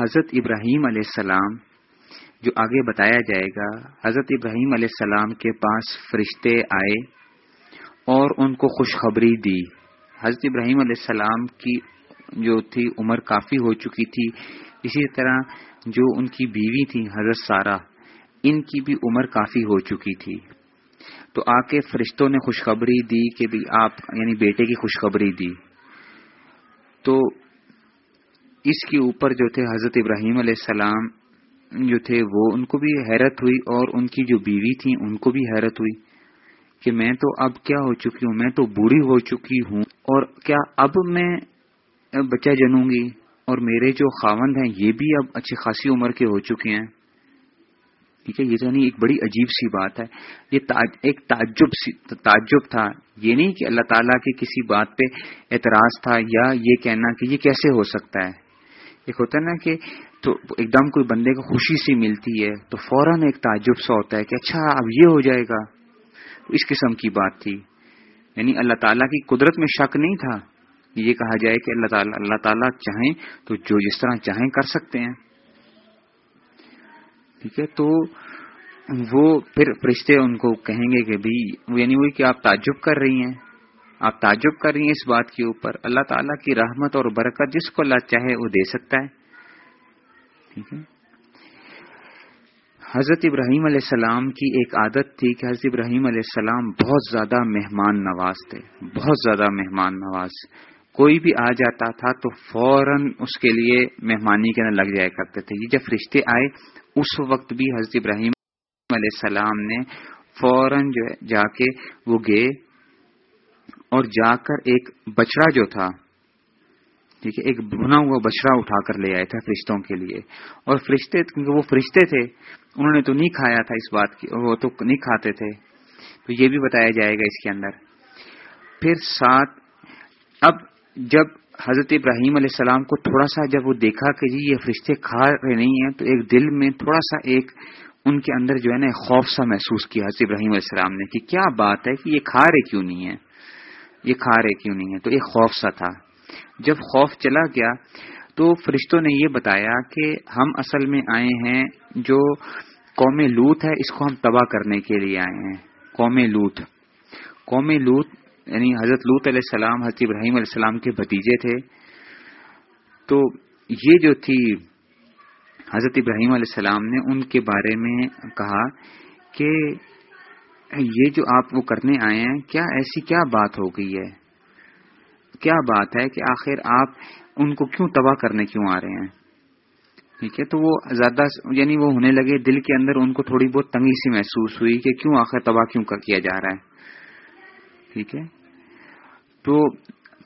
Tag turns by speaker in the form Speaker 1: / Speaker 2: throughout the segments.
Speaker 1: حضرت ابراہیم علیہ السلام، جو آگے بتایا جائے گا، حضرت ابراہیم علیہ السلام کے پاس فرشتے آئے اور ان کو خوشخبری دی۔ حضرت ابراہیم علیہ السلام کی جو تھی، عمر کافی ہو چکی تھی۔ اسی طرح جو ان کی بیوی تھی حضرت سارا ان کی بھی عمر کافی ہو چکی تھی۔ تو آ کے فرشتوں نے خوشخبری دی کہ بھی آپ یعنی بیٹے کی خوشخبری دی۔ تو اس کے اوپر جو تھے حضرت ابراہیم علیہ السلام، جو تھے وہ، ان کو بھی حیرت ہوئی اور ان کی جو بیوی تھی ان کو بھی حیرت ہوئی کہ میں تو اب کیا ہو چکی ہوں، میں تو بوڑھی ہو چکی ہوں اور کیا اب میں بچہ جنوں گی؟ اور میرے جو خاوند ہیں، یہ بھی اب اچھی خاصی عمر کے ہو چکے ہیں۔ ٹھیک ہے، یہ یعنی ایک بڑی عجیب سی بات ہے۔ یہ ایک تعجب تعجب تھا۔ یہ نہیں کہ اللہ تعالیٰ کی کسی بات پہ اعتراض تھا یا یہ کہنا کہ یہ کیسے ہو سکتا ہے۔ ایک ہوتا ہے نا کہ تو ایک دم کوئی بندے کو خوشی سی ملتی ہے، تو فوراً ایک تعجب سا ہوتا ہے کہ اچھا اب یہ ہو جائے گا۔ اس قسم کی بات تھی۔ یعنی اللہ تعالیٰ کی قدرت میں شک نہیں تھا۔ یہ کہا جائے کہ اللہ تعالیٰ اللہ تعالیٰ چاہیں تو جو جس طرح چاہیں کر سکتے ہیں۔ ٹھیک ہے، تو وہ پھر فرشتے ان کو کہیں گے کہ بھی یعنی وہی کہ آپ تعجب کر رہی ہیں۔ آپ تعجب کر رہی ہیں اس بات کے اوپر۔ اللہ تعالیٰ کی رحمت اور برکت جس کو اللہ چاہے وہ دے سکتا ہے۔ ٹھیک ہے۔ حضرت ابراہیم علیہ السلام کی ایک عادت تھی کہ حضرت ابراہیم علیہ السلام بہت زیادہ مہمان نواز تھے۔ بہت زیادہ مہمان نواز۔ کوئی بھی آ جاتا تھا تو فوراً اس کے لیے مہمانی کے نہ لگ جایا کرتے تھے۔ یہ جب رشتے آئے، اس وقت بھی حضرت ابراہیم علیہ السلام نے فوراً جو ہے جا کے وہ گئے۔ اور جا کر ایک بچڑا جو تھا، ٹھیک ہے، ایک بنا ہوا بچڑا اٹھا کر لے آئے تھے فرشتوں کے لیے۔ اور فرشتے، کیونکہ وہ فرشتے تھے، انہوں نے تو نہیں کھایا تھا اس بات کی، وہ تو نہیں کھاتے تھے۔ تو یہ بھی بتایا جائے گا اس کے اندر۔ پھر ساتھ، اب جب حضرت ابراہیم علیہ السلام کو تھوڑا سا جب وہ دیکھا کہ جی یہ فرشتے کھا رہے نہیں ہیں، تو ایک دل میں تھوڑا سا ایک ان کے اندر جو ہے نا خوف سا محسوس کیا حضرت ابراہیم علیہ السلام نے کہ کیا بات ہے کہ یہ کھا رہے کیوں نہیں ہے یہ کھا رہے کیوں نہیں ہے تو ایک خوف سا تھا۔ جب خوف چلا گیا تو فرشتوں نے یہ بتایا کہ ہم اصل میں آئے ہیں جو قوم لوت ہے، اس کو ہم تباہ کرنے کے لیے آئے ہیں۔ قوم لوت۔ قوم لوت یعنی حضرت لوت علیہ السلام، حضرت ابراہیم علیہ السلام کے بھتیجے تھے۔ تو یہ جو تھی حضرت ابراہیم علیہ السلام نے ان کے بارے میں کہا کہ یہ جو آپ وہ کرنے آئے ہیں، کیا ایسی کیا بات ہو گئی ہے؟ کیا بات ہے کہ آخر آپ ان کو کیوں تباہ کرنے کیوں آ رہے ہیں؟ ٹھیک ہے، تو وہ زیادہ یعنی وہ ہونے لگے، دل کے اندر ان کو تھوڑی بہت تنگی سی محسوس ہوئی کہ کیوں آخر تباہ کیوں کیا جا رہا ہے؟ ٹھیک ہے۔ تو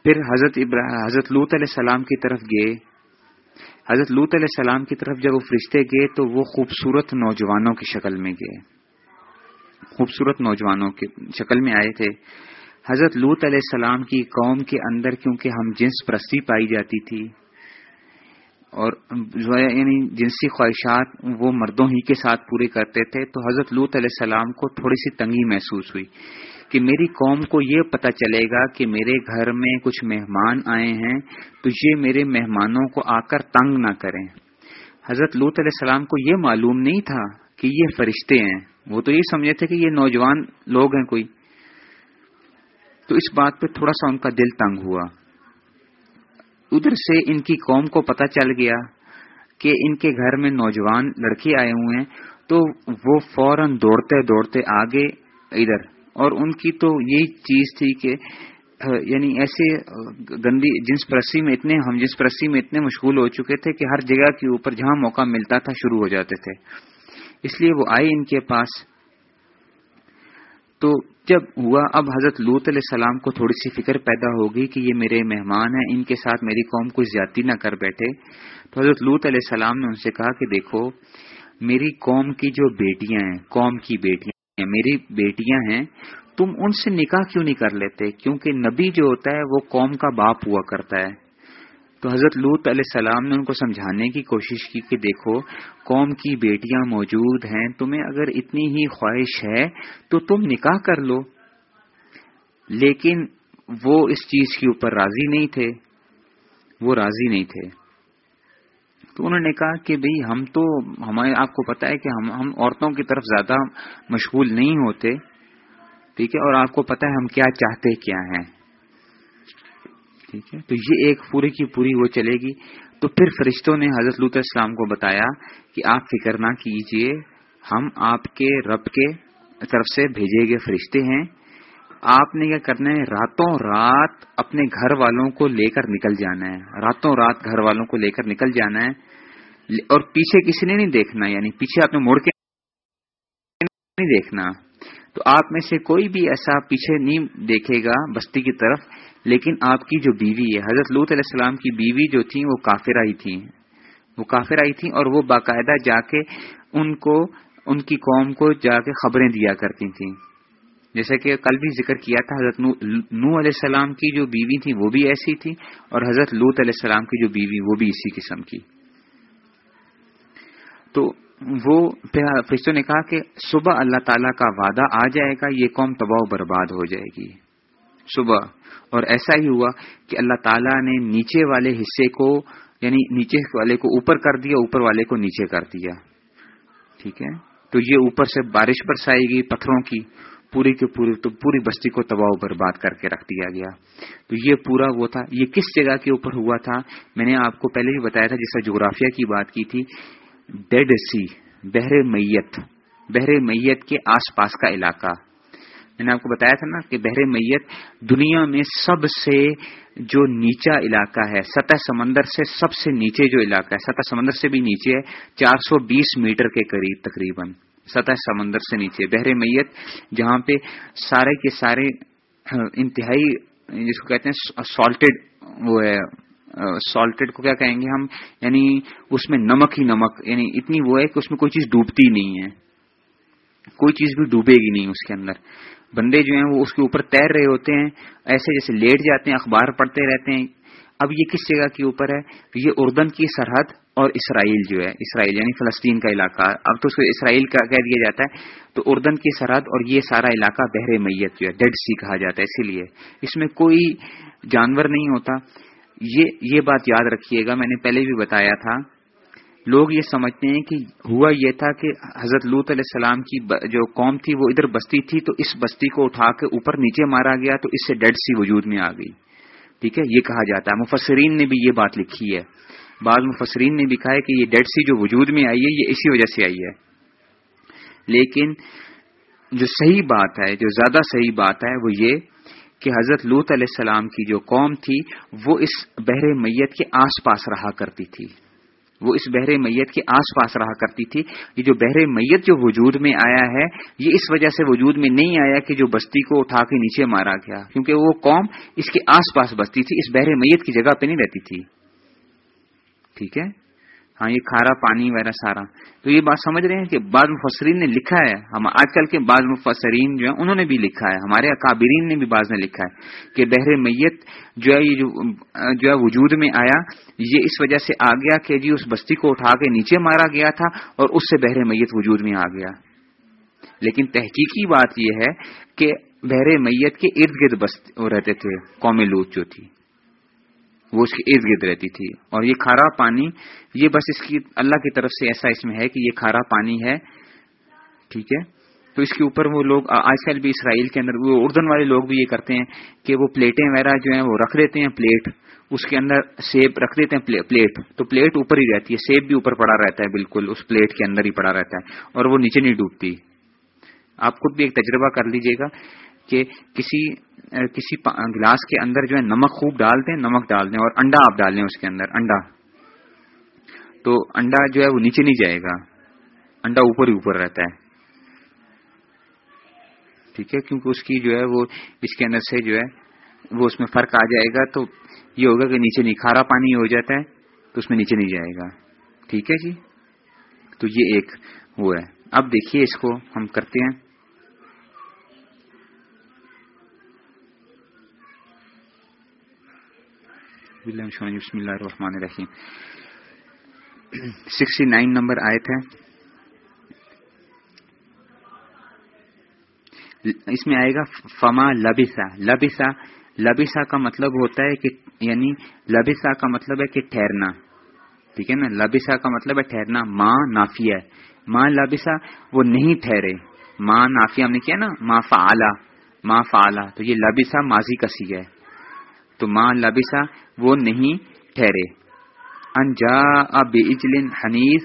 Speaker 1: پھر حضرت حضرت لوت علیہ السلام کی طرف گئے۔ حضرت لوت علیہ السلام کی طرف جب وہ فرشتے گئے تو وہ خوبصورت نوجوانوں کی شکل میں گئے۔ خوبصورت نوجوانوں کی شکل میں آئے تھے۔ حضرت لوت علیہ السلام کی قوم کے اندر کیونکہ ہم جنس پرستی پائی جاتی تھی اور یعنی جنسی خواہشات وہ مردوں ہی کے ساتھ پورے کرتے تھے، تو حضرت لوت علیہ السلام کو تھوڑی سی تنگی محسوس ہوئی کہ میری قوم کو یہ پتا چلے گا کہ میرے گھر میں کچھ مہمان آئے ہیں، تو یہ میرے مہمانوں کو آ کر تنگ نہ کریں۔ حضرت لوت علیہ السلام کو یہ معلوم نہیں تھا کہ یہ فرشتے ہیں۔ وہ تو یہ سمجھے تھے کہ یہ نوجوان لوگ ہیں کوئی۔ تو اس بات پہ تھوڑا سا ان کا دل تنگ ہوا۔ ادھر سے ان کی قوم کو پتا چل گیا کہ ان کے گھر میں نوجوان لڑکے آئے ہوئے ہیں۔ تو وہ فوراً دوڑتے دوڑتے آگے ادھر۔ اور ان کی تو یہی چیز تھی کہ یعنی ایسے گندی جنس پرسی میں اتنے، ہم جنس پرسی میں اتنے مشغول ہو چکے تھے کہ ہر جگہ کے اوپر جہاں موقع ملتا تھا شروع ہو جاتے تھے۔ اس لیے وہ آئے ان کے پاس۔ تو جب ہوا، اب حضرت لوت علیہ السلام کو تھوڑی سی فکر پیدا ہوگی کہ یہ میرے مہمان ہیں، ان کے ساتھ میری قوم کو زیادتی نہ کر بیٹھے۔ تو حضرت لوت علیہ السلام نے ان سے کہا کہ دیکھو، میری قوم کی جو بیٹیاں ہیں، قوم کی بیٹیاں ہیں، میری بیٹیاں ہیں، تم ان سے نکاح کیوں نہیں کر لیتے؟ کیونکہ نبی جو ہوتا ہے، وہ قوم کا باپ ہوا کرتا ہے۔ تو حضرت لوت علیہ السلام نے ان کو سمجھانے کی کوشش کی کہ دیکھو، قوم کی بیٹیاں موجود ہیں، تمہیں اگر اتنی ہی خواہش ہے تو تم نکاح کر لو۔ لیکن وہ اس چیز کے اوپر راضی نہیں تھے۔ وہ راضی نہیں تھے۔ تو انہوں نے کہا کہ بھئی ہم تو ہمارے آپ کو پتا ہے کہ ہم ہم عورتوں کی طرف زیادہ مشغول نہیں ہوتے، ٹھیک ہے؟ اور آپ کو پتا ہے ہم کیا چاہتے، کیا ہیں۔ ٹھیک ہے؟ تو یہ ایک پوری کی پوری وہ چلے گی۔ تو پھر فرشتوں نے حضرت لط اسلام کو بتایا کہ آپ فکر نہ کیجیے، ہم آپ کے رب کے طرف سے بھیجے گئے فرشتے ہیں۔ آپ نے کیا کرنا ہے؟ راتوں رات اپنے گھر والوں کو لے کر نکل جانا ہے۔ راتوں رات گھر والوں کو لے کر نکل جانا ہے۔ اور پیچھے کسی نے نہیں دیکھنا یعنی پیچھے آپ نے مڑ کے نہیں دیکھنا۔ تو آپ میں سے کوئی بھی ایسا پیچھے نہیں دیکھے گا بستی کی طرف۔ لیکن آپ کی جو بیوی ہے، حضرت لوت علیہ السلام کی بیوی جو تھی وہ کافر آئی تھی وہ کافر آئی تھی اور وہ باقاعدہ جا کے ان کو، ان کی قوم کو جا کے خبریں دیا کرتی تھیں۔ جیسا کہ کل بھی ذکر کیا تھا، حضرت نو علیہ السلام کی جو بیوی تھی وہ بھی ایسی تھی اور حضرت لوت علیہ السلام کی جو بیوی، وہ بھی اسی قسم کی۔ تو وہ فرشتوں نے کہا کہ صبح اللہ تعالی کا وعدہ آ جائے گا، یہ قوم تباہ و برباد ہو جائے گی۔ صبح۔ اور ایسا ہی ہوا کہ اللہ تعالیٰ نے نیچے والے حصے کو یعنی نیچے والے کو اوپر کر دیا، اوپر والے کو نیچے کر دیا۔ ٹھیک ہے؟ تو یہ اوپر سے بارش برسائے گی پتھروں کی، پوری کے پوری، تو پوری بستی کو تباہ برباد کر کے رکھ دیا گیا۔ تو یہ پورا وہ تھا۔ یہ کس جگہ کے اوپر ہوا تھا؟ میں نے آپ کو پہلے بھی بتایا تھا جس کا جغرافیہ کی بات کی تھی ڈیڈ سی بحر میت۔ بحر میت کے آس پاس کا علاقہ۔ میں نے آپ کو بتایا تھا نا کہ بحر میت دنیا میں سب سے جو نیچا علاقہ ہے، سطح سمندر سے سب سے نیچے جو علاقہ ہے، سطح سمندر سے بھی نیچے ہے، چار سو بیس میٹر کے قریب تقریباً سطح سمندر سے نیچے بحر میت جہاں پہ سارے کے سارے ہاں، انتہائی جس کو کہتے ہیں سالٹیڈ وہ ہے۔ سالٹیڈ کو کیا کہیں گے ہم؟ یعنی اس میں نمک ہی نمک یعنی اتنی وہ ہے کہ اس میں کوئی چیز ڈوبتی نہیں ہے۔ کوئی چیز بھی ڈوبے گی نہیں اس کے اندر۔ بندے جو ہیں وہ اس کے اوپر تیر رہے ہوتے ہیں، ایسے جیسے لیٹ جاتے ہیں، اخبار پڑھتے رہتے ہیں۔ اب یہ کس جگہ کے اوپر ہے؟ یہ اردن کی سرحد اور اسرائیل جو ہے، اسرائیل یعنی فلسطین کا علاقہ۔ اب تو اس کو اسرائیل کا کہہ دیا جاتا ہے۔ تو اردن کی سرحد اور یہ سارا علاقہ بحر میت جو ہے ڈیڈ سی کہا جاتا ہے۔ اسی لیے اس میں کوئی جانور نہیں ہوتا۔ یہ یہ بات یاد رکھیے گا، میں نے پہلے بھی بتایا تھا۔ لوگ یہ سمجھتے ہیں کہ ہوا یہ تھا کہ حضرت لوت علیہ السلام کی جو قوم تھی وہ ادھر بستی تھی، تو اس بستی کو اٹھا کے اوپر نیچے مارا گیا تو اس سے ڈیڈ سی وجود میں آ گئی۔ ٹھیک ہے؟ یہ کہا جاتا ہے۔ مفسرین نے بھی یہ بات لکھی ہے۔ بعض مفسرین نے لکھا ہے کہ یہ ڈیڈ سی جو وجود میں آئی ہے، یہ اسی وجہ سے آئی ہے۔ لیکن جو صحیح بات ہے، جو زیادہ صحیح بات ہے، وہ یہ کہ حضرت لوت علیہ السلام کی جو قوم تھی، وہ اس بحر میت کے آس پاس رہا کرتی تھی۔ وہ اس بحر میت کے آس پاس رہا کرتی تھی۔ یہ جو بحر میت جو وجود میں آیا ہے، یہ اس وجہ سے وجود میں نہیں آیا کہ جو بستی کو اٹھا کے نیچے مارا گیا۔ کیونکہ وہ قوم اس کے آس پاس بستی تھی، اس بحر میت کی جگہ پہ نہیں رہتی تھی۔ ٹھیک ہے؟ ہاں یہ کھارا، پانی وغیرہ سارا۔ تو یہ بات سمجھ رہے ہیں کہ بعض مفسرین نے لکھا ہے۔ ہم آج کل کے بعض مفسرین جو ہیں، انہوں نے بھی لکھا ہے۔ ہمارے اکابرین نے بھی بعض نے لکھا ہے کہ بحر میت جو ہے، یہ جو ہے وجود میں آیا، یہ اس وجہ سے آ گیا کہ جی اس بستی کو اٹھا کے نیچے مارا گیا تھا اور اس سے بحر میت وجود میں آ گیا۔ لیکن تحقیقی بات یہ ہے کہ بحر میت کے ارد گرد بست رہتے تھے قومی لوت جو تھی۔ وہ اس کے ارد گرد رہتی تھی۔ اور یہ کھارا پانی، یہ بس اس کی اللہ کی طرف سے ایسا اس میں ہے کہ یہ کھارا پانی ہے۔ ٹھیک ہے؟ تو اس کے اوپر وہ لوگ آج کل بھی اسرائیل کے اندر وہ اردن والے لوگ بھی یہ کرتے ہیں کہ وہ پلیٹیں وغیرہ جو ہیں وہ رکھ دیتے ہیں پلیٹ۔ اس کے اندر سیب رکھ دیتے ہیں پلیٹ۔ تو پلیٹ اوپر ہی رہتی ہے، سیب بھی اوپر پڑا رہتا ہے بالکل، اس پلیٹ کے اندر ہی پڑا رہتا ہے۔ اور وہ نیچے نہیں ڈوبتی۔ آپ خود بھی ایک تجربہ کر لیجیے گا۔ کہ کسی کسی گلاس کے اندر جو ہے نمک خوب ڈال دیں نمک ڈال دیں اور انڈا آپ ڈال دیں اس کے اندر، انڈا۔ تو انڈا جو ہے وہ نیچے نہیں جائے گا، انڈا اوپر ہی اوپر رہتا ہے۔ ٹھیک ہے؟ کیونکہ اس کی جو ہے وہ، اس کے اندر سے جو ہے وہ اس میں فرق آ جائے گا، تو یہ ہوگا کہ نیچے نہیں، کھارا پانی ہو جاتا ہے تو اس میں نیچے نہیں جائے گا۔ ٹھیک ہے جی؟ تو یہ ایک وہ ہے۔ اب دیکھیے اس کو ہم کرتے ہیں۔ بسم اللہ الرحمن الرحیم۔ سکسٹی نائن نمبر آئے تھے اس میں آئے گا فما لبسا۔ لبسا لبسا کا مطلب ہوتا ہے کہ یعنی لبسا کا مطلب ہے کہ ٹھہرنا۔ ٹھیک ہے نا؟ لبسا کا مطلب ہے ٹھہرنا۔ ماں نافیہ ہے۔ ماں لبسا وہ نہیں ٹھہرے۔ ماں نافیہ ہم نے کیا نا؟ ماں فعلا۔ ماں فعلا۔ تو یہ لبسا ماضی کا سی ہے۔ تو ماں لبسا وہ نہیں ٹھہرے۔ انجا اب حنیف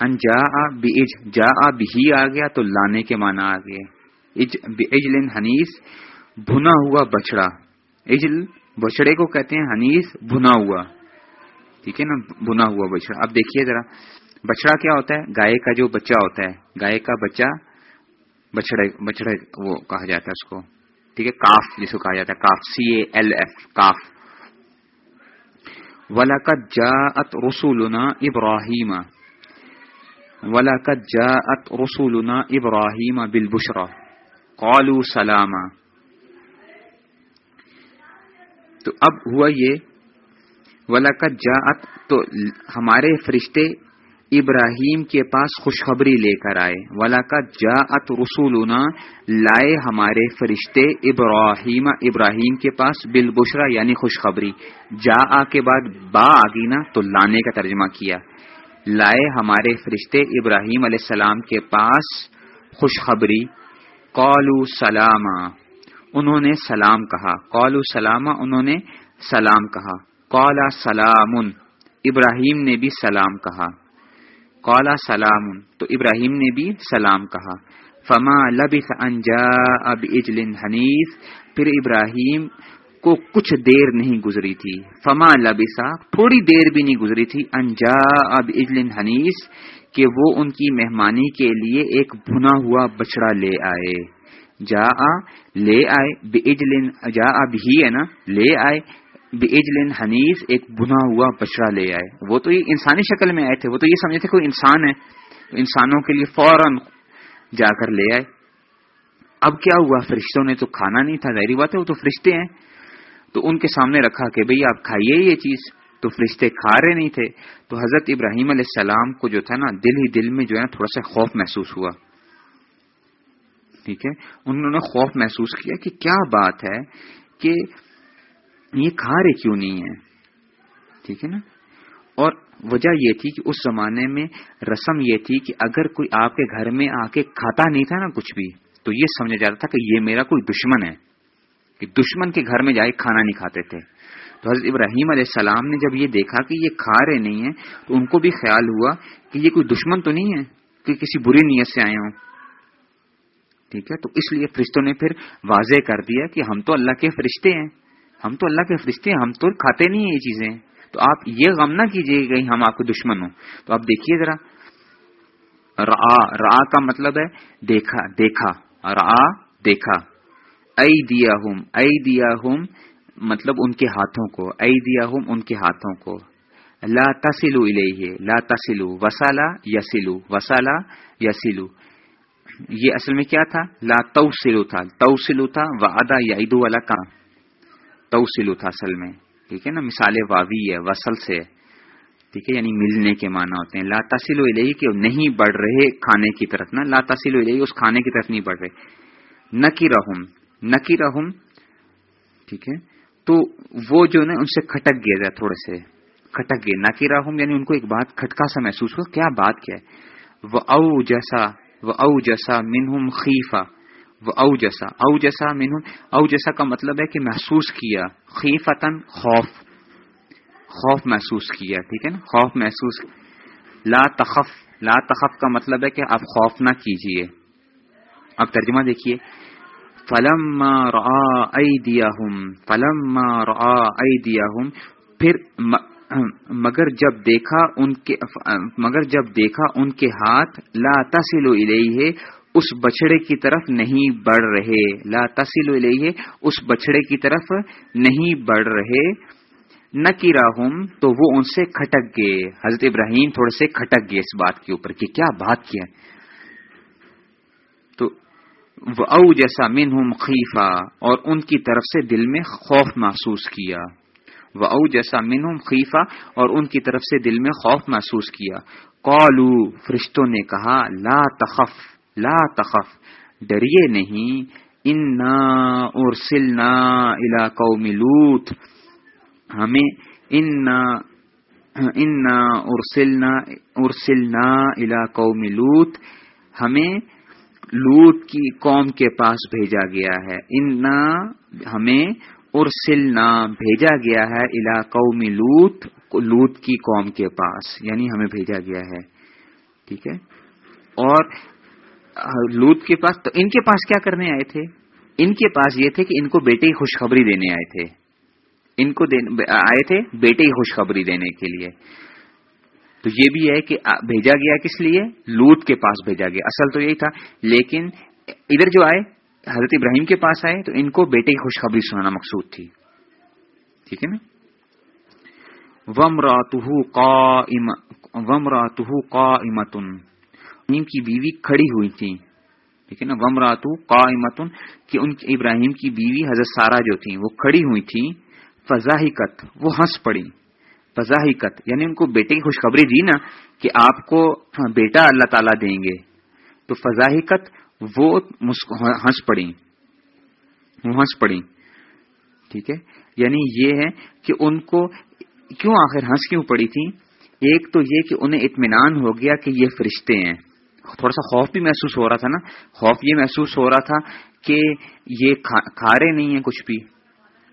Speaker 1: انجا بج جا بھی آ گیا تو لانے کے معنی آ گئے۔ اجل حنیس بھنا ہوا بچڑا۔ اجل بچڑے کو کہتے ہیں حنیس بھنا ہوا۔ ٹھیک ہے نا؟ بنا ہوا بچڑا۔ اب دیکھیے ذرا، بچڑا کیا ہوتا ہے؟ گائے کا جو بچہ ہوتا ہے، گائے کا بچہ بچڑے بچڑے وہ کہا جاتا ہے اس کو۔ ٹھیک ہے، کاف جس کو کہا جاتا ہے، کاف سی اے ایل ایف کاف۔ ولاقت جا ات رسولنا ابراہیم ولاقت جا ات رسولنا ابراہیم بالبشرا قالو سلام تو اب ہوا یہ ولاقت جا تو ہمارے فرشتے ابراہیم کے پاس خوشخبری لے کر آئے۔ ولاقت جا ات رسولنا لائے ہمارے فرشتے ابراہیم ابراہیم کے پاس بالبشرا یعنی خوشخبری۔ جا آ کے بعد با آگی نا تو لانے کا ترجمہ کیا۔ لائے ہمارے فرشتے ابراہیم علیہ السلام کے پاس خوشخبری۔ قالو سلامہ انہوں نے سلام کہا۔ قالو سلامہ انہوں نے سلام کہا۔ قالا سلام ابراہیم نے بھی سلام کہا۔ قالا سلام، تو ابراہیم نے بھی سلام کہا۔ فما لبث انجا اب اجل حنیف، پھر ابراہیم کو کچھ دیر نہیں گزری تھی۔ فما لبسا تھوڑی دیر بھی نہیں گزری تھی۔ انجا اب اجل حنیس کہ وہ ان کی مہمانی کے لیے ایک بھنا ہوا بچڑا لے آئے۔ جا آ لے آئے جا اب ہی ہے نا، لے آئے۔ بجلن حنیف ایک بنا ہوا بچڑا لے آئے۔ وہ تو یہ انسانی شکل میں آئے تھے، وہ تو یہ سمجھے تھے کوئی انسان ہے۔ تو انسانوں کے لیے فوراً جا کر لے آئے۔ اب کیا ہوا؟ فرشتوں نے تو کھانا نہیں تھا، ظاہری بات ہے، وہ تو فرشتے ہیں۔ تو ان کے سامنے رکھا کہ بھئی آپ کھائیے یہ چیز۔ تو فرشتے کھا رہے نہیں تھے۔ تو حضرت ابراہیم علیہ السلام کو جو تھا نا، دل ہی دل میں جو ہے نا تھوڑا سا خوف محسوس ہوا۔ ٹھیک ہے؟ انہوں نے خوف محسوس کیا کہ کیا بات ہے کہ یہ کھا رہے کیوں نہیں ہے ٹھیک ہے نا؟ اور وجہ یہ تھی کہ اس زمانے میں رسم یہ تھی کہ اگر کوئی آپ کے گھر میں آ کے کھاتا نہیں تھا نا کچھ بھی، تو یہ سمجھا جاتا تھا کہ یہ میرا کوئی دشمن ہے، کہ دشمن کے گھر میں جائے کھانا نہیں کھاتے تھے۔ تو حضرت ابراہیم علیہ السلام نے جب یہ دیکھا کہ یہ کھا رہے نہیں ہیں، تو ان کو بھی خیال ہوا کہ یہ کوئی دشمن تو نہیں ہے کہ کسی بری نیت سے آئے ہوں۔ ٹھیک ہے؟ تو اس لیے فرشتوں نے پھر واضح کر دیا کہ ہم تو اللہ کے فرشتے ہیں۔ ہم تو اللہ کے فرشتے ہیں، ہم تو کھاتے نہیں ہیں یہ چیزیں۔ تو آپ یہ غم نہ کیجیے کہ ہم آپ کے دشمن ہوں۔ تو آپ دیکھیے ذرا۔ را را کا مطلب ہے دیکھا دیکھا۔ را دیکھا۔ ائی دیا ہوں ائی دیا ہوں مطلب ان کے ہاتھوں کو۔ ائی دیا ہوں ان کے ہاتھوں کو۔ لا تسلو الیہ لا تسلو وسالا یسلو وسالا یسلو یہ اصل میں کیا تھا؟ لا توسلو تھا۔ توسلو تھا وعدہ یعیدو والا کا توسل تھا اصل میں۔ ٹھیک ہے نا؟ مثال واوی ہے، وصل سے۔ ٹھیک ہے یعنی ملنے کے معنی ہوتے ہیں۔ لا تسل و کہ نہیں بڑھ رہے کھانے کی طرف نا۔ لا تسل و اس کھانے کی طرف نہیں بڑھ رہے۔ نہ کی رحم نہ کی رحم ٹھیک ہے؟ تو وہ جو نا، ان سے کھٹک گیا جائے تھوڑے سے۔ کھٹک گئے نہ رحم یعنی ان کو ایک بات کھٹکا سا محسوس ہوا۔ کیا بات کیا ہے؟ وہ او جیسا وہ او جیسا منہم خیفہ وہ او جیسا او جیسا مین او جیسا کا مطلب ہے کہ محسوس کیا خیفتن خوف خوف محسوس کیا، ٹھیک ہے نا؟ خوف محسوس، لا تخف لا تخف کا مطلب ہے کہ آپ خوف نہ کیجیے اب ترجمہ دیکھیے۔ فلم دیا ہوں فلم دیا ہوں پھر مگر جب دیکھا ان کے، مگر جب دیکھا ان کے ہاتھ، لا تسلو الیہ اس بچڑے کی طرف نہیں بڑھ رہے۔ لا تسل الیہ، اس بچڑے کی طرف نہیں بڑھ رہے۔ نہ کی راہم تو وہ ان سے کھٹک گئے۔ حضرت ابراہیم تھوڑے سے کھٹک گئے اس بات کے اوپر کہ کیا بات کیا۔ تو او جیسا من ہوں خیفہ اور ان کی طرف سے دل میں خوف محسوس کیا۔ وہ او جیسا من ہوں خیفہ اور ان کی طرف سے دل میں خوف محسوس کیا۔ کالو فرشتوں نے کہا، لا تخف۔ لا تخف، ڈریے نہیں، انا ارسلنا الى قوم لوت ہمیں ان ارسلنا ارسلنا الا قوم لوت ہمیں لوت کی قوم کے پاس بھیجا گیا ہے۔ ان ہمیں ارسلنا بھیجا گیا ہے الا قوم لوت لوت کی قوم کے پاس یعنی ہمیں بھیجا گیا ہے۔ ٹھیک ہے؟ اور لوت کے پاس تو ان کے پاس کیا کرنے آئے تھے؟ ان کے پاس یہ تھے کہ ان کو بیٹے کی خوشخبری دینے آئے تھے۔ ان کو آئے تھے بیٹے کی خوشخبری دینے کے لیے۔ تو یہ بھی ہے کہ بھیجا گیا کس لیے؟ لوت کے پاس بھیجا گیا۔ اصل تو یہی تھا۔ لیکن ادھر جو آئے، حضرت ابراہیم کے پاس آئے، تو ان کو بیٹے کی خوشخبری سنانا مقصود تھی۔ ٹھیک ہے نا؟ وم وم راتو کا امتن ان کی بیوی کھڑی ہوئی تھی ٹھیک ہے نا وم راتو کا کہ ان کی ابراہیم کی بیوی حضرت سارا جو تھی وہ کھڑی ہوئی تھی فضاحقت وہ ہنس پڑی۔ فضاحقت یعنی ان کو بیٹے کی خوشخبری دی نا کہ آپ کو بیٹا اللہ تعالیٰ دیں گے۔ تو فضاحقت وہ ہنس پڑی۔ وہ ہنس پڑی۔ ٹھیک ہے؟ یعنی یہ ہے کہ ان کو کیوں آخر ہنس کیوں پڑی تھی؟ ایک تو یہ کہ انہیں اطمینان ہو گیا کہ یہ فرشتے ہیں۔ تھوڑا سا خوف بھی محسوس ہو رہا تھا نا؟ خوف یہ محسوس ہو رہا تھا کہ یہ کھا رہے نہیں ہیں کچھ بھی۔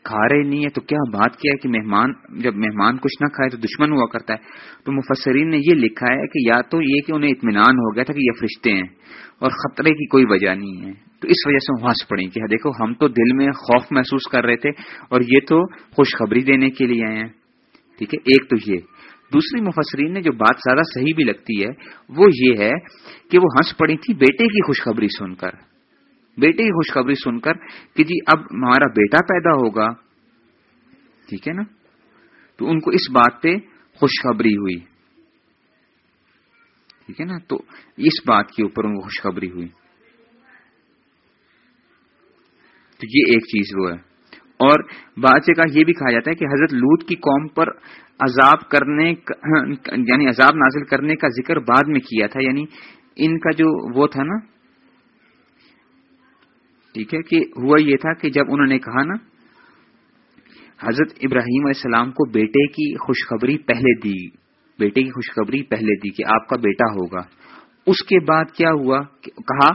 Speaker 1: کھا رہے نہیں ہے تو کیا بات کیا ہے کہ مہمان، جب مہمان کچھ نہ کھائے تو دشمن ہوا کرتا ہے۔ تو مفسرین نے یہ لکھا ہے کہ یا تو یہ کہ انہیں اطمینان ہو گیا تھا کہ یہ فرشتے ہیں اور خطرے کی کوئی وجہ نہیں ہے۔ تو اس وجہ سے ہنس پڑی کہ ہاں، دیکھو، ہم تو دل میں خوف محسوس کر رہے تھے اور یہ تو خوشخبری دینے کے لیے آئے ہیں۔ ٹھیک ہے، ایک تو یہ۔ دوسری مفسرین نے جو بات زیادہ صحیح بھی لگتی ہے، وہ یہ ہے کہ وہ ہنس پڑی تھی بیٹے کی خوشخبری سن کر۔ بیٹے کی خوشخبری سن کر کہ جی اب ہمارا بیٹا پیدا ہوگا۔ ٹھیک ہے نا؟ تو ان کو اس بات پہ خوشخبری ہوئی۔ ٹھیک ہے نا؟ تو اس بات کے اوپر ان کو خوشخبری ہوئی۔ تو یہ ایک چیز وہ ہے۔ اور بعض جگہ یہ بھی کہا جاتا ہے کہ حضرت لوت کی قوم پر عذاب کرنے یعنی عذاب نازل کرنے کا ذکر بعد میں کیا تھا یعنی ان کا جو وہ تھا نا، ٹھیک ہے، کہ ہوا یہ تھا کہ جب انہوں نے کہا نا، حضرت ابراہیم علیہ السلام کو بیٹے کی خوشخبری پہلے دی، بیٹے کی خوشخبری پہلے دی کہ آپ کا بیٹا ہوگا۔ اس کے بعد کیا ہوا؟ کہا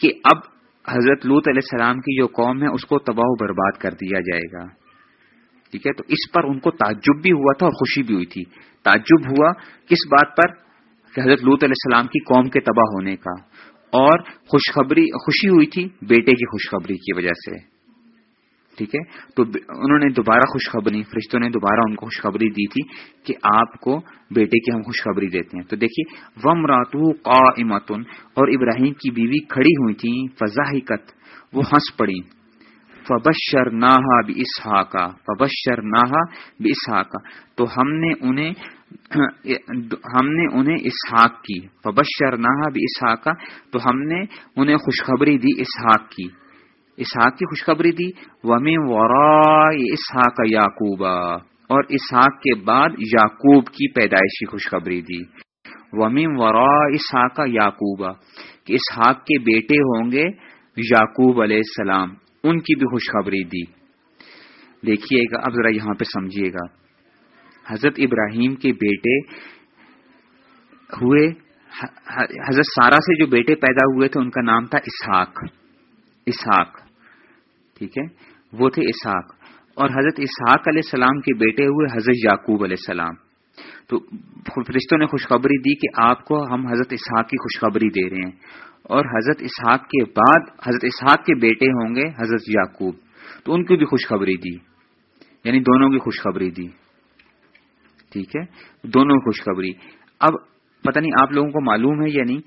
Speaker 1: کہ اب حضرت لوت علیہ السلام کی جو قوم ہے، اس کو تباہ و برباد کر دیا جائے گا۔ ٹھیک ہے؟ تو اس پر ان کو تعجب بھی ہوا تھا اور خوشی بھی ہوئی تھی۔ تعجب ہوا کس بات پر؟ کہ حضرت لوت علیہ السلام کی قوم کے تباہ ہونے کا۔ اور خوشخبری، خوشی ہوئی تھی بیٹے کی خوشخبری کی وجہ سے۔ ٹھیک ہے؟ تو انہوں نے دوبارہ خوشخبری، فرشتوں نے دوبارہ ان کو خوشخبری دی تھی کہ آپ کو بیٹے کی ہم خوشخبری دیتے ہیں۔ تو دیکھیے وم راتو قا اور ابراہیم کی بیوی کھڑی ہوئی تھی فضاحقت وہ ہنس پڑی۔ فبشر ناہا بھی اسحاقہ فبشر ناہا بھی تو ہم نے انہیں، ہم نے انہیں اسحاق کی۔ فبشر ناہا بھی اسحاقہ تو ہم نے انہیں خوشخبری دی اسحاق کی۔ اسحاق کی خوشخبری دی ومی ورا اسحاق یعقوبا اور اسحاق کے بعد یعقوب کی پیدائشی خوشخبری دی۔ ومی ورا اسحاق یعقوبا کہ اسحاق کے بیٹے ہوں گے یعقوب علیہ السلام، ان کی بھی خوشخبری دی۔ دیکھیے گا، اب ذرا یہاں پہ سمجھیے گا۔ حضرت ابراہیم کے بیٹے ہوئے، حضرت سارا سے جو بیٹے پیدا ہوئے تھے، ان کا نام تھا اسحاق۔ اسحاق۔ ٹھیک ہے؟ وہ تھے اسحاق۔ اور حضرت اسحاق علیہ السلام کے بیٹے ہوئے حضرت یعقوب علیہ السلام۔ تو فرشتوں نے خوشخبری دی کہ آپ کو ہم حضرت اسحاق کی خوشخبری دے رہے ہیں۔ اور حضرت اسحاق کے بعد حضرت اسحاق کے بیٹے ہوں گے حضرت یعقوب۔ تو ان کی بھی خوشخبری دی۔ یعنی دونوں کی خوشخبری دی۔ ٹھیک ہے؟ دونوں خوشخبری۔ اب پتہ نہیں آپ لوگوں کو معلوم ہے یا نہیں،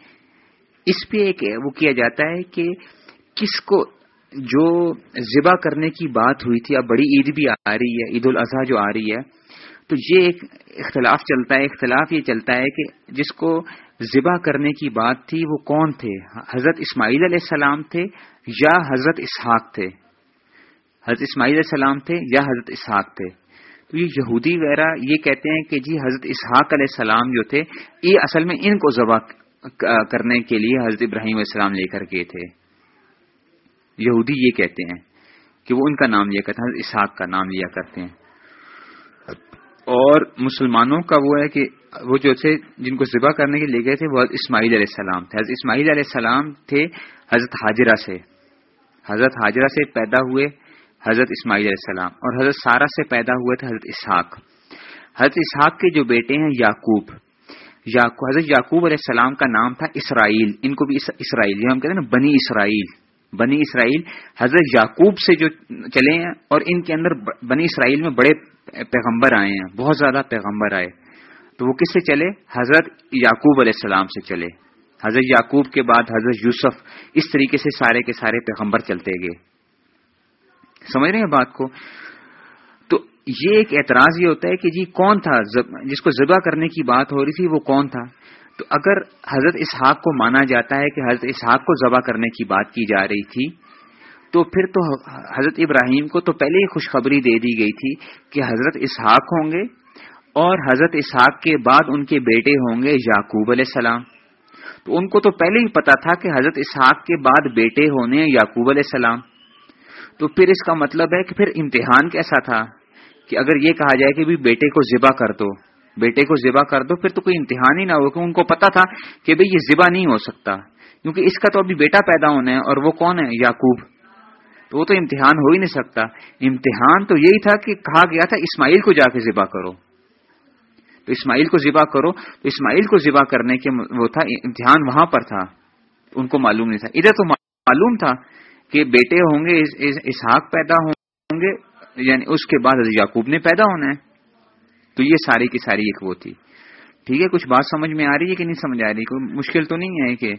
Speaker 1: اس پہ ایک وہ کیا جاتا ہے کہ کس کو جو ذبح کرنے کی بات ہوئی تھی، اب بڑی عید بھی آ رہی ہے عید الاضحیٰ جو آ رہی ہے، تو یہ ایک اختلاف چلتا ہے، اختلاف یہ چلتا ہے کہ جس کو ذبح کرنے کی بات تھی، وہ کون تھے؟ حضرت اسماعیل علیہ السلام تھے یا حضرت اسحاق تھے؟ حضرت اسماعیل علیہ السلام تھے یا حضرت اسحاق تھے؟ تو یہ یہودی وغیرہ یہ کہتے ہیں کہ جی حضرت اسحاق علیہ السلام جو تھے، یہ اصل میں ان کو ذبح کرنے کے لیے حضرت ابراہیم علیہ السلام لے کر گئے تھے۔ یہودی یہ کہتے ہیں کہ وہ ان کا نام لیا کرتے ہیں اسحاق کا نام لیا کرتے ہیں۔ اور مسلمانوں کا وہ ہے کہ وہ جو تھے، جن کو ذبح کرنے کے لے گئے تھے، وہ اسماعیل علیہ السلام تھے۔ حضرت اسماعیل علیہ السلام تھے حضرت حاجرہ سے۔ حضرت حاجرہ سے پیدا ہوئے حضرت اسماعیل علیہ السلام اور حضرت سارا سے پیدا ہوئے تھے حضرت اسحاق۔ حضرت اسحاق کے جو بیٹے ہیں، یعقوب۔ حضرت یعقوب علیہ السلام کا نام تھا اسرائیل۔ ان کو بھی اسرائیل ہم کہتے ہیں نا بنی اسرائیل۔ بنی اسرائیل، حضرت یعقوب سے جو چلے ہیں اور ان کے اندر بنی اسرائیل میں بڑے پیغمبر آئے ہیں، بہت زیادہ پیغمبر آئے۔ تو وہ کس سے چلے؟ حضرت یعقوب علیہ السلام سے چلے۔ حضرت یعقوب کے بعد حضرت یوسف اس طریقے سے سارے کے سارے پیغمبر چلتے گئے۔ سمجھ رہے ہیں بات کو؟ تو یہ ایک اعتراض یہ ہوتا ہے کہ جی کون تھا؟ جس کو ذبح کرنے کی بات ہو رہی تھی وہ کون تھا؟ تو اگر حضرت اسحاق کو مانا جاتا ہے کہ حضرت اسحاق کو ذبح کرنے کی بات کی جا رہی تھی، تو پھر تو حضرت ابراہیم کو تو پہلے ہی خوشخبری دے دی گئی تھی کہ حضرت اسحاق ہوں گے اور حضرت اسحاق کے بعد ان کے بیٹے ہوں گے یعقوب علیہ السلام۔ تو ان کو تو پہلے ہی پتا تھا کہ حضرت اسحاق کے بعد بیٹے ہونے یعقوب علیہ السلام۔ تو پھر اس کا مطلب ہے کہ پھر امتحان کیسا تھا کہ اگر یہ کہا جائے کہ بھی بیٹے کو ذبح کر دو۔ بیٹے کو ذبح کر دو، پھر تو کوئی امتحان ہی نہ ہو کہ ان کو پتا تھا کہ بھئی یہ ذبح نہیں ہو سکتا۔ کیونکہ اس کا تو ابھی بیٹا پیدا ہونا ہے، اور وہ کون ہے؟ یعقوب۔ تو وہ تو امتحان ہو ہی نہیں سکتا۔ امتحان تو یہی تھا کہ کہا گیا تھا، اسماعیل کو جا کے ذبح کرو۔ تو اسماعیل کو ذبح کرو۔ تو اسماعیل کو ذبح کرنے کے وہ تھا، امتحان وہاں پر تھا۔ ان کو معلوم نہیں تھا۔ ادھر تو معلوم تھا کہ بیٹے ہوں گے اسحاق پیدا ہوں گے یعنی اس کے بعد یعقوب نے پیدا ہونا ہے۔ تو یہ ساری کی ساری ایک وہ تھی۔ ٹھیک ہے، کچھ بات سمجھ میں آ رہی ہے کہ نہیں سمجھ آ رہی؟ کوئی مشکل تو نہیں ہے کہ؟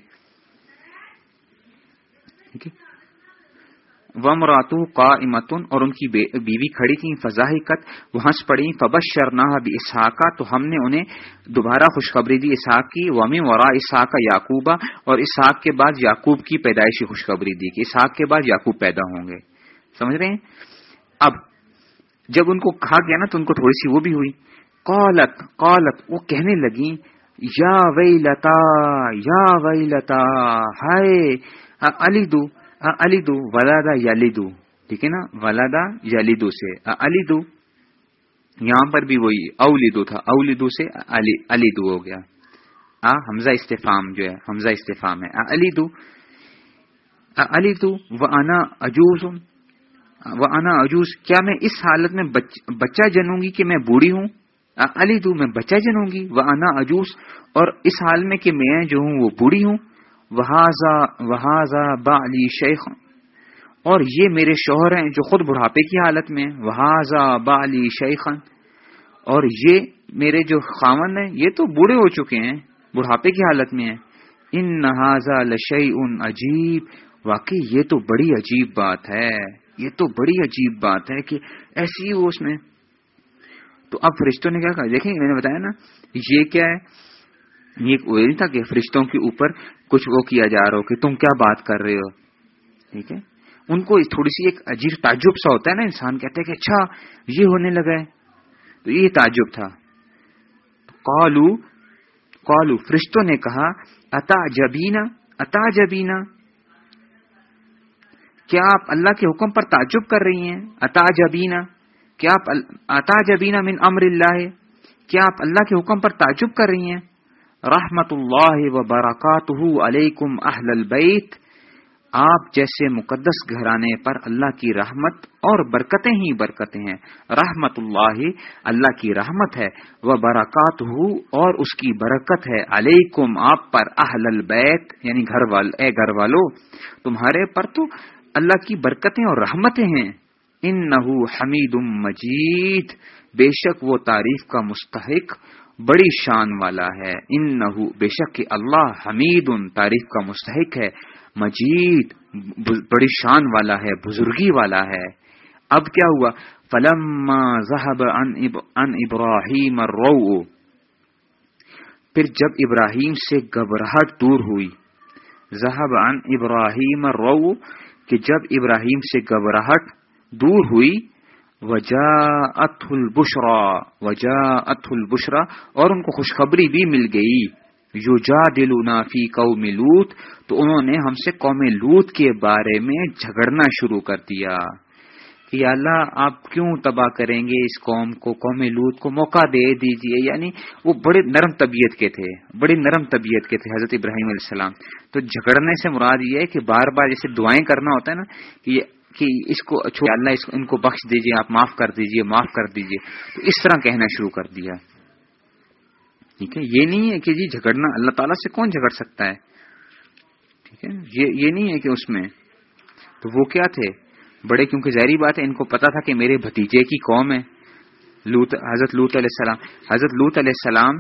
Speaker 1: وم راتو کا امتن اور ان کی بیوی کھڑی تھی فضاحت وہ ہنس پڑی فبش شرنا اسحاقہ تو ہم نے انہیں دوبارہ خوشخبری دی اسحاق کی ومی ورا اسحاق کا یعقوبہ، اور اسحاق کے بعد یعقوب کی پیدائشی خوشخبری دی کہ اسحاق کے بعد یعقوب پیدا ہوں گے۔ سمجھ رہے ہیں؟ اب جب ان کو کہا گیا نا تو ان کو تھوڑی سی وہ بھی ہوئی۔ قالت قالت، وہ کہنے لگی یا وئی لتا یا وئی لتا ہائے علی دو علی دو ولادا یلیدو ٹھیک ہے نا؟ ولادا یلیدو سے علیدو۔ یہاں پر بھی وہی اولیدو تھا، اولیدو سے علیدو ہو گیا۔ آ حمزہ استفام جو ہے، حمزہ استفام ہے۔ علیدو علیدو، و انا اجوز و انا اجوز کیا میں اس حالت میں بچہ جنوں گی کہ میں بوڑھی ہوں؟ علی دو میں بچہ جنوں گی؟ وہ انا اجوس اور اس حال میں کہ میں جو ہوں وہ بوڑھی ہوں؟ وہاضا با علی شیخ اور یہ میرے شوہر ہیں جو خود بڑھاپے کی حالت میں وہاضا با علی شیخ اور یہ میرے جو خاون ہیں، یہ تو بوڑھے ہو چکے ہیں، بڑھاپے کی حالت میں ہیں۔ ان نہذا لشئی ان عجیب واقعی یہ تو بڑی عجیب بات ہے۔ یہ تو بڑی عجیب بات ہے کہ ایسی ہی ہو اس میں تو اب فرشتوں نے کیا کہا؟ دیکھیں، میں نے بتایا نا، یہ کیا ہے؟ یہ نہیں تھا کہ فرشتوں کے اوپر کچھ وہ کیا جا رہا ہو کہ تم کیا بات کر رہے ہو۔ ٹھیک ہے؟ ان کو تھوڑی سی ایک عجیب تعجب سا ہوتا ہے نا انسان، کہتے ہیں کہ اچھا یہ ہونے لگا ہے۔ تو یہ تعجب تھا۔ کالو کالو فرشتوں نے کہا، اتا جبینا اتا جبینا کیا آپ اللہ کے حکم پر تعجب کر رہی ہیں؟ اتا کیا آپ اتا من امر اللہ؟ کیا آپ اللہ کے حکم پر تعجب کر رہی ہیں؟ رحمت اللہ و برکات علیکم اہل البیت۔ آپ جیسے مقدس گھرانے پر اللہ کی رحمت اور برکتیں ہی برکتیں ہیں۔ رحمت اللہ اللہ کی رحمت ہے وہ برکات اور اس کی برکت ہے۔ علیکم آپ پر اہل البیت یعنی گھر وال، اے گھر والو، تمہارے پر تو اللہ کی برکتیں اور رحمتیں ہیں۔ ان نہ حمید مجید۔ بے شک وہ تعریف کا مستحق بڑی شان والا ہے۔ ان بے شک اللہ حمید ان تعریف کا مستحق ہے۔ مجید بڑی شان والا ہے، بزرگی والا ہے۔ اب کیا ہوا؟ فلم ان ابراہیم رو پھر جب ابراہیم سے گھبراہٹ دور ہوئی۔ ذہب ان ابراہیم رو کہ جب ابراہیم سے گھبراہٹ دور ہوئی وجا ات البشرا وجا ات البشرا، اور ان کو خوشخبری بھی مل گئی یو جا دلونافی فی قوم لوت تو انہوں نے ہم سے قوم لوت کے بارے میں جھگڑنا شروع کر دیا۔ کہ یا اللہ، آپ کیوں تباہ کریں گے اس قوم کو؟ قوم لوت کو موقع دے دیجیے۔ یعنی وہ بڑے نرم طبیعت کے تھے بڑی نرم طبیعت کے تھے حضرت ابراہیم علیہ السلام۔ تو جھگڑنے سے مراد یہ ہے کہ بار بار جیسے دعائیں کرنا ہوتا ہے نا، کہ کہ اس کو اللہ اس کو ان کو بخش دیجیے، آپ معاف کر دیجیے، معاف کر دیجیے۔ تو اس طرح کہنا شروع کر دیا۔ ٹھیک ہے؟ یہ نہیں ہے کہ جی جھگڑنا اللہ تعالیٰ سے کون جھگڑ سکتا ہے؟ ٹھیک ہے؟ یہ نہیں ہے کہ اس میں۔ تو وہ کیا تھے؟ بڑے کیونکہ ظاہری بات ہے، ان کو پتا تھا کہ میرے بھتیجے کی قوم ہے۔ لوت، حضرت لوت علیہ السلام، حضرت لوت علیہ السلام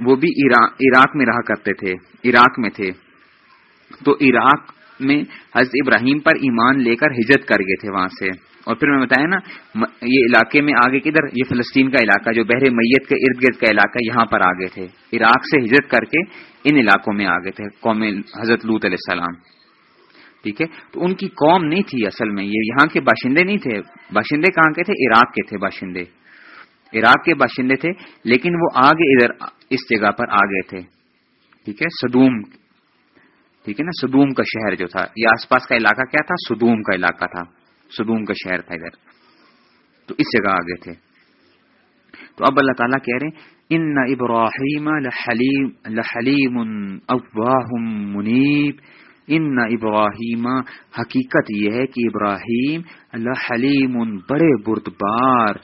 Speaker 1: وہ بھی عراق میں رہا کرتے تھے، عراق میں تھے۔ تو عراق میں حضرت ابراہیم پر ایمان لے کر ہجرت کر گئے تھے وہاں سے۔ اور پھر میں بتایا نا یہ علاقے میں آگے کدھر، یہ فلسطین کا علاقہ، جو بحر میت کے ارد گرد کا علاقہ یہاں پر آگے تھے۔ عراق سے ہجرت کر کے ان علاقوں میں آگے تھے، قوم حضرت لوت علیہ السلام۔ ٹھیک ہے؟ تو ان کی قوم نہیں تھی اصل میں، یہ یہاں کے باشندے نہیں تھے۔ باشندے کہاں کے تھے؟ عراق کے تھے باشندے۔ عراق کے باشندے تھے، لیکن وہ آگے ادھر اس جگہ پر آ گئے تھے۔ ٹھیک ہے؟ سدوم ٹھیک ہے نا؟ سدوم کا شہر جو تھا۔ یہ آس پاس کا علاقہ کیا تھا؟ سدوم کا علاقہ تھا۔ سدوم کا شہر تھا ادھر۔ تو اس جگہ آ گئے تھے۔ تو اب اللہ تعالیٰ کہہ رہے ہیں ان ابراہیم لحلیم لحلیم منیب ان نہ ابراہیم حقیقت یہ ہے کہ ابراہیم اللہ حلیم بڑے بردبار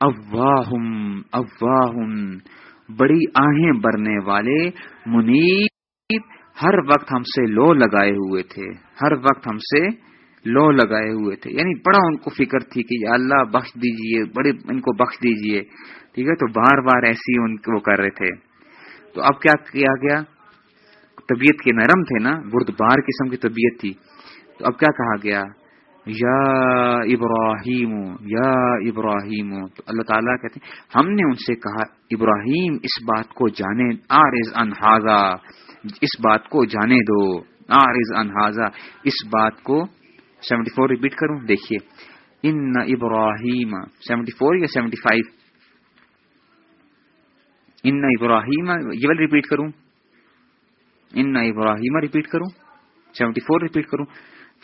Speaker 1: اواہم اواہم بڑی آہیں برنے والے منیب ہر وقت ہم سے لو لگائے ہوئے تھے، ہر وقت ہم سے لو لگائے ہوئے تھے۔ یعنی بڑا ان کو فکر تھی کہ یا اللہ بخش دیجیے، بڑے ان کو بخش دیجیے، ٹھیک ہے؟ تو بار بار ایسی ان کو کر رہے تھے۔ تو اب کیا کیا گیا؟ طبیعت کے نرم تھے نا، بردبار قسم کی طبیعت تھی۔ تو اب کیا کہا گیا؟ یا ابراہیم یا ابراہیم۔ تو اللہ تعالیٰ کہتے ہیں، ہم نے ان سے کہا، ابراہیم، اس بات کو جانے آرز انہاظا اس بات کو جانے دو۔ آرز انہاظا اس بات کو سیونٹی فور ریپیٹ کروں؟ دیکھیے۔ ان ابراہیم، سیونٹی فور یا سیونٹی فائیو؟ ان ابراہیم، یہ والا ریپیٹ کروں؟ ان ابراہیم ریپیٹ کروں سیونٹی فور ریپیٹ کروں.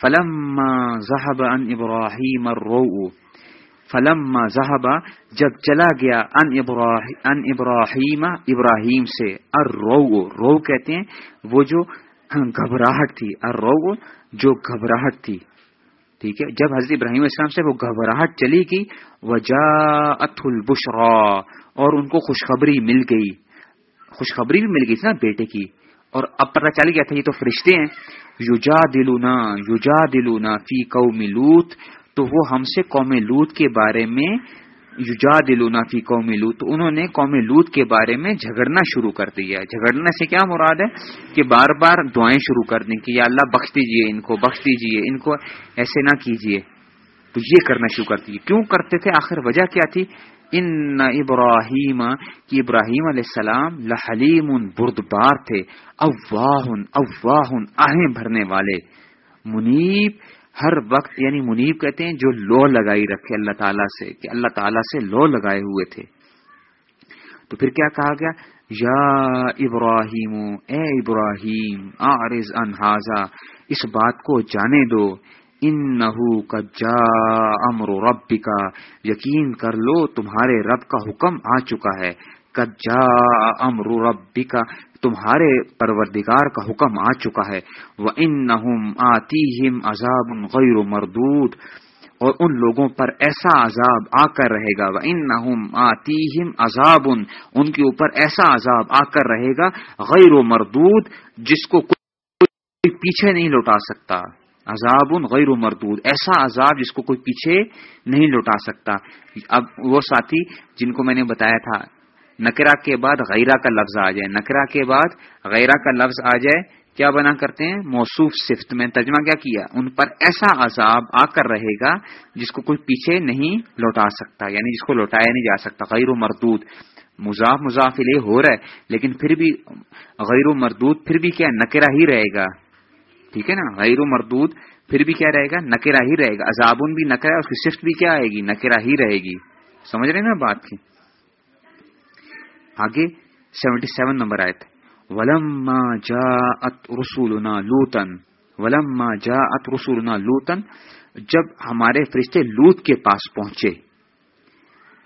Speaker 1: فلم ذهب ان ابراہیم الرو فلم ذهب، جب چلا گیا ان ان ابراہیم ابراہیم سے الرو رو کہتے ہیں وہ جو گھبراہٹ تھی الرو جو گھبراہٹ تھی، ٹھیک ہے؟ جب حضرت ابراہیم اسلام سے وہ گھبراہٹ چلی گئی وجا البشرا اور ان کو خوشخبری مل گئی۔ خوشخبری بھی مل گئی تھی نا بیٹے کی۔ اور اب پتہ چل گیا تھا یہ تو فرشتے ہیں۔ یوجا دلونا یوجا دلونا فی قوم لوت تو وہ ہم سے قوم لوت کے بارے میں یوجا دلونا فی قوم لوت تو انہوں نے قوم لوت کے بارے میں جھگڑنا شروع کر دیا۔ جھگڑنے سے کیا مراد ہے؟ کہ بار بار دعائیں شروع کر دیں کہ یا اللہ بخش دیجیے ان کو، بخش دیجیے ان کو۔ ایسے نہ کیجیے تو یہ کرنا شروع کر دیے کیوں کرتے تھے؟ آخر وجہ کیا تھی؟ ان ابراہیم کی ابراہیم علیہ السلام لحلیم بردبار تھے، اواہ اواہ، آہیں بھرنے والے۔ منیب، ہر وقت یعنی منیب کہتے ہیں جو لو لگائی رکھے اللہ تعالیٰ سے، کہ اللہ تعالیٰ سے لو لگائے ہوئے تھے۔ تو پھر کیا کہا گیا؟ یا ابراہیم، اے ابراہیم آرز انہذا اس بات کو جانے دو۔ ان جا امر رب کا یقین کر لو، تمہارے رب کا حکم آ چکا ہے۔ کجا امر رب کا تمہارے پروردگار کا حکم آ چکا ہے۔ وہ ان آتی عذاب غیر مردود۔ اور ان لوگوں پر ایسا عذاب آ کر رہے گا۔ وہ ان آتی عذاب۔ ان کے اوپر ایسا عذاب آ کر رہے گا غیر و مردود، جس کو کوئی پیچھے نہیں لوٹا سکتا۔ عذاب غیر مردود، ایسا عذاب جس کو کوئی پیچھے نہیں لوٹا سکتا۔ اب وہ ساتھی جن کو میں نے بتایا تھا نکرا کے بعد غیرہ کا لفظ آ جائے۔ نکرا کے بعد غیرہ کا لفظ آ جائے، کیا بنا کرتے ہیں؟ موصوف صفت میں۔ ترجمہ کیا کیا؟ ان پر ایسا عذاب آ کر رہے گا جس کو کوئی پیچھے نہیں لوٹا سکتا یعنی جس کو لوٹایا نہیں جا سکتا۔ غیر و مردود۔ مضاف مضافلے ہو رہا ہے، لیکن پھر بھی غیر و مردود، پھر بھی کیا؟ نکرا ہی رہے گا۔ ٹھیک ہے نا؟ غیر و مردود پھر بھی کیا رہے گا؟ نکرا ہی رہے گا۔ عذابن بھی نکرا اس کی صفت بھی کیا آئے گی؟ نکرا ہی رہے گی۔ سمجھ رہے نا بات کی؟ آگے سیونٹی سیون نمبر آئے تھے ولم جا رسولنا لوتن ولما جا ات رسولنا لوتن جب ہمارے فرشتے لوت کے پاس پہنچے۔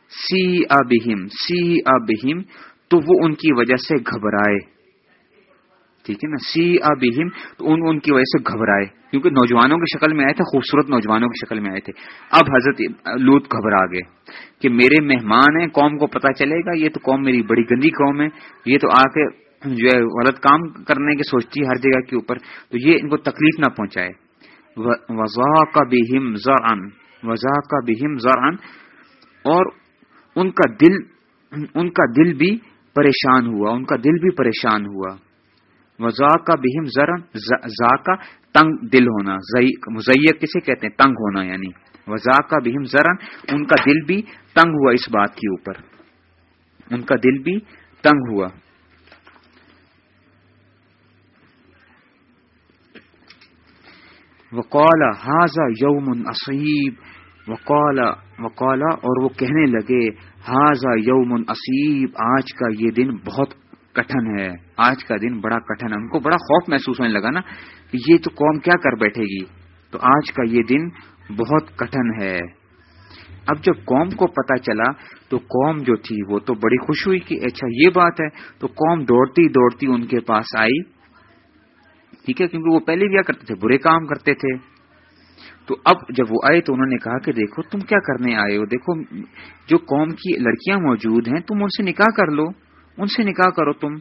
Speaker 1: سی ابہم سی ابہم تو وہ ان کی وجہ سے گھبرائے۔ ٹھیک ہے نا؟ سی ابہم تو ان ان کی وجہ سے گھبرائے۔ کیونکہ نوجوانوں کی شکل میں آئے تھے، خوبصورت نوجوانوں کی شکل میں آئے تھے۔ اب حضرت لوت گھبرا گئے کہ میرے مہمان ہیں، قوم کو پتا چلے گا، یہ تو قوم میری بڑی گندی قوم ہے۔ یہ تو آ کے جو ہے غلط کام کرنے کی سوچتی ہے ہر جگہ کے اوپر۔ تو یہ ان کو تکلیف نہ پہنچائے۔ وضا کا بہم زران وضا کا بہم زران اور ان کا دل ان کا دل بھی پریشان ہوا، ان کا دل بھی پریشان ہوا۔ وزا کا بہم زرن زا کا تنگ دل ہونا مزیق کسے کہتے ہیں؟ تنگ ہونا یعنی۔ وزا کا بہم زرن، ان کا دل بھی تنگ ہوا اس بات کے اوپر۔ ان کا دل بھی تنگ ہوا۔ وقالا حاضا یوم اسیب وقالا وقالا، اور وہ کہنے لگے حاضا یوم اسیب آج کا یہ دن بہت کٹن ہے۔ آج کا دن بڑا کٹن ہے۔ ان کو بڑا خوف محسوس ہونے لگا نا کہ یہ تو قوم کیا کر بیٹھے گی؟ تو آج کا یہ دن بہت کٹن ہے۔ اب جب قوم کو پتا چلا تو قوم جو تھی وہ تو بڑی خوش ہوئی کہ اچھا یہ بات ہے۔ تو قوم دوڑتی دوڑتی ان کے پاس آئی۔ ٹھیک ہے، کیونکہ وہ پہلے کیا کرتے تھے، برے کام کرتے تھے۔ تو اب جب وہ آئے تو انہوں نے کہا کہ دیکھو، تم کیا کرنے آئے ہو؟ دیکھو، جو قوم کی لڑکیاں موجود ہیں، تم ان سے نکاح کر لو۔ ان سے نکاح کرو تم۔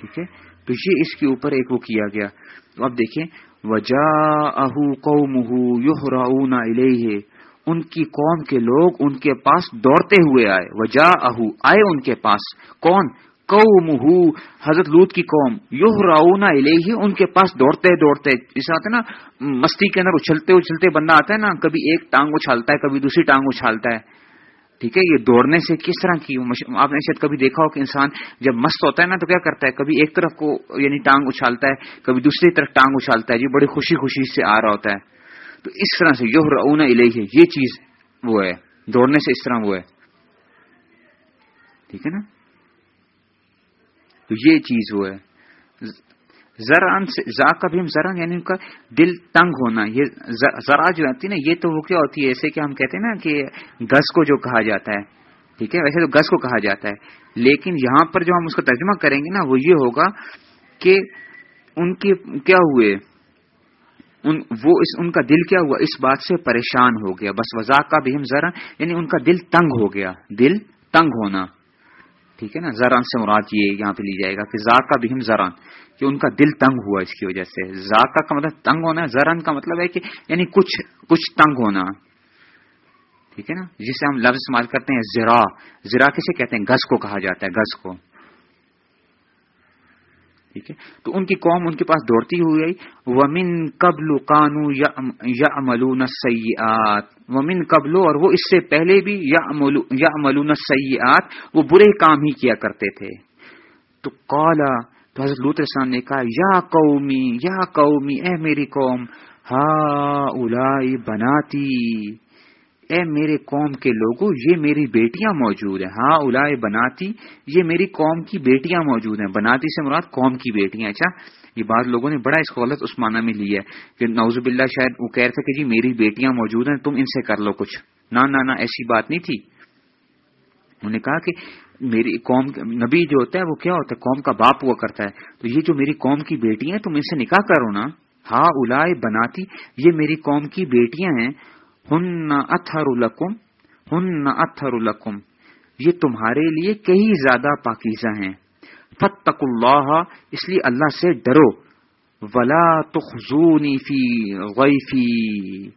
Speaker 1: ٹھیک ہے؟ تو یہ اس کے اوپر ایک وہ کیا گیا۔ تو اب دیکھیں وجا اہ قوم یو ان کی قوم کے لوگ ان کے پاس دوڑتے ہوئے آئے۔ وجا اہ آئے ان کے پاس۔ کون؟ قوم حضرت لوت کی قوم۔ یو راؤنا الیہ ان کے پاس دوڑتے دوڑتے، جیسے آتے نا، مستی کے اندر اچھلتے اچھلتے بندہ آتا ہے نا، کبھی ایک ٹانگ اچھالتا ہے، کبھی دوسری ٹانگ اچھالتا ہے۔ ٹھیک ہے، یہ دوڑنے سے کس طرح کی آپ نے شاید کبھی دیکھا ہو کہ انسان جب مست ہوتا ہے نا تو کیا کرتا ہے؟ کبھی ایک طرف کو یعنی ٹانگ اچھالتا ہے، کبھی دوسری طرف ٹانگ اچھالتا ہے یہ بڑی خوشی خوشی سے آ رہا ہوتا ہے۔ تو اس طرح سے یو رونا الیہ، یہ چیز وہ ہے، دوڑنے سے اس طرح وہ ہے۔ ٹھیک ہے نا؟ تو یہ چیز وہ ہے۔ زران سے زا کا بھی زران یعنی ان کا دل تنگ ہونا، یہ ذرا جو آتی ہے نا، یہ تو وہ کیا ہوتی ہے؟ ایسے کہ ہم کہتے ہیں نا کہ گز کو جو کہا جاتا ہے، ٹھیک ہے؟ ویسے تو گز کو کہا جاتا ہے۔ لیکن یہاں پر جو ہم اس کا ترجمہ کریں گے نا، وہ یہ ہوگا کہ ان کے کیا ہوئے؟ ان وہ اس ان کا دل کیا ہوا؟ اس بات سے پریشان ہو گیا۔ بس وزاق کا بھی ہم ذرا یعنی ان کا دل تنگ ہو گیا۔ دل تنگ ہونا۔ ٹھیک ہے نا، زران سے مراد یہ یہاں پہ لی جائے گا کہ زا کا بھی زران، کہ ان کا دل تنگ ہوا اس کی وجہ سے۔ زاکا کا مطلب تنگ ہونا، زران کا مطلب ہے کہ یعنی کچھ کچھ تنگ ہونا۔ ٹھیک ہے نا؟ جسے ہم لفظ استعمال کرتے ہیں زرا زرا کسے کہتے ہیں؟ گز کو کہا جاتا ہے، گز کو۔ ٹھیک ہے؟ تو ان کی قوم ان کے پاس دوڑتی ہوئی گئی ومن قبل قانو یا املون سیات ومن قبل، اور وہ اس سے پہلے بھی یا املون سیات وہ برے کام ہی کیا کرتے تھے۔ تو کالا تو حضرت لوت السلام نے کہا، یا قومی یا قومی، اے میری قوم ہا الائی بناتی۔ اے میرے قوم کے لوگوں یہ میری بیٹیاں موجود ہیں۔ ہاں اولائے بناتی، یہ میری قوم کی بیٹیاں موجود ہیں۔ بناتی سے مراد قوم کی بیٹیاں۔ اچھا یہ بات لوگوں نے بڑا اس کو غلط عثمانہ میں لیا ہے کہ نوزب اللہ شاید وہ کہہ رہے تھے کہ جی میری بیٹیاں موجود ہیں، تم ان سے کر لو کچھ۔ نہ نہ ایسی بات نہیں تھی۔ انہوں نے کہا کہ میری قوم نبی جو ہوتا ہے، وہ کیا ہوتا ہے؟ قوم کا باپ ہوا کرتا ہے۔ تو یہ جو میری قوم کی بیٹی ہیں، تم ان سے نکاح کرو نا۔ ہا اولائے بناتی، یہ میری قوم کی بیٹیاں ہیں۔ ہن اتھر القم ہن اتھر القم یہ تمہارے لیے کئی زیادہ پاکیزہ ہیں۔ فتق اللہ، اس لیے اللہ سے ڈرو۔ ولا تخزونی فی غیفی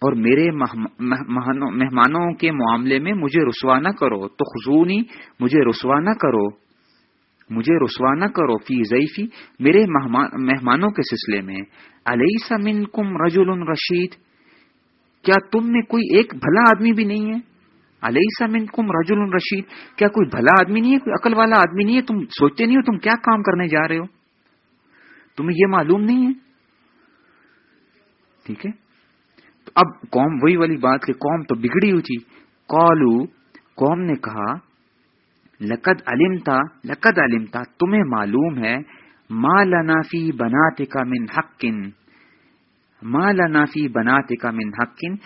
Speaker 1: اور میرے مہمانوں کے معاملے میں مجھے رسوا نہ کرو۔ تو خزونی مجھے رسوا نہ کرو۔ مجھے رسوا نہ کرو۔ فی ضعیفی میرے مہمانوں کے سلسلے میں۔ علیہ سمن کم رجول رشید کیا تم میں کوئی ایک بھلا آدمی بھی نہیں ہے؟ علیہ سمن کم رجول رشید. کیا کوئی بھلا آدمی نہیں ہے؟ کوئی عقل والا آدمی نہیں ہے؟ تم سوچتے نہیں ہو تم کیا کام کرنے جا رہے ہو؟ تمہیں یہ معلوم نہیں ہے؟ ٹھیک ہے. تو اب قوم وہی والی بات کہ قوم تو بگڑی ہوئی تھی. کالو قوم نے کہا، لقد علم تھا لقد علم تھا تمہیں معلوم ہے مالا نافی بناتے کا من حقن مالا نافی بناتے کا من حقن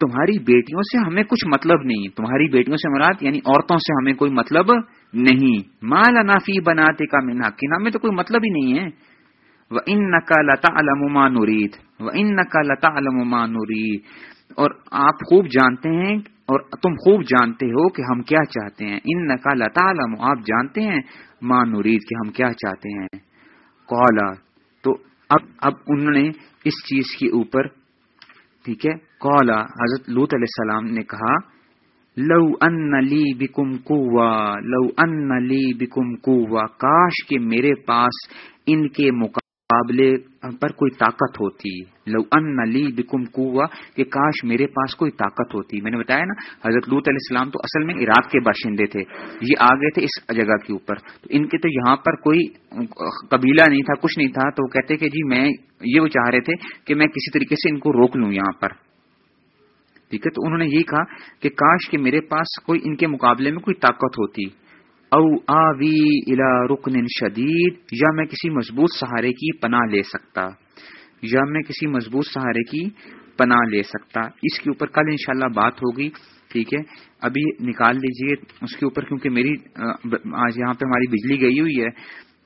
Speaker 1: تمہاری بیٹیوں سے ہمیں کچھ مطلب نہیں، تمہاری بیٹیوں سے مراد یعنی عورتوں سے ہمیں کوئی مطلب نہیں۔ مالا نافی بناتے کا من حقن ہمیں تو کوئی مطلب ہی نہیں ہے۔ وہ ان نقا لتا علما نورید وہ ان نقا لتا علما نورید اور آپ خوب جانتے ہیں اور تم خوب جانتے ہو کہ ہم کیا چاہتے ہیں۔ ان نقا لتا علم آپ جانتے ہیں ماں نورید کہ ہم کیا چاہتے ہیں۔ کولا تو اب اب انہوں نے اس چیز کے اوپر، ٹھیک ہے؟ کولا حضرت لوت علیہ السلام نے کہا، لو ان لی بکم کوا لو ان لی بکم کوا کاش کے میرے پاس ان کے مقابلے مقابلے پر کوئی طاقت ہوتی۔ لو ان لی بکم کوا کہ کاش میرے پاس کوئی طاقت ہوتی۔ میں نے بتایا نا، حضرت لوت علیہ السلام تو اصل میں عراق کے باشندے تھے۔ یہ آ گئے تھے اس جگہ کے اوپر۔ تو ان کے تو یہاں پر کوئی قبیلہ نہیں تھا، کچھ نہیں تھا۔ تو وہ کہتے کہ جی میں یہ وہ چاہ رہے تھے کہ میں کسی طریقے سے ان کو روک لوں یہاں پر۔ ٹھیک ہے، تو انہوں نے یہی کہا کہ کاش کہ میرے پاس کوئی ان کے مقابلے میں کوئی طاقت ہوتی۔ او آوی الا رکن شدید، یا میں کسی مضبوط سہارے کی پناہ لے سکتا۔ یا میں کسی مضبوط سہارے کی پناہ لے سکتا۔ اس کے اوپر کل انشاءاللہ بات ہوگی، ٹھیک ہے؟ ابھی نکال لیجیے اس کے اوپر، کیونکہ میری آج یہاں پہ ہماری بجلی گئی ہوئی ہے،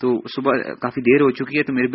Speaker 1: تو صبح کافی دیر ہو چکی ہے، تو میرے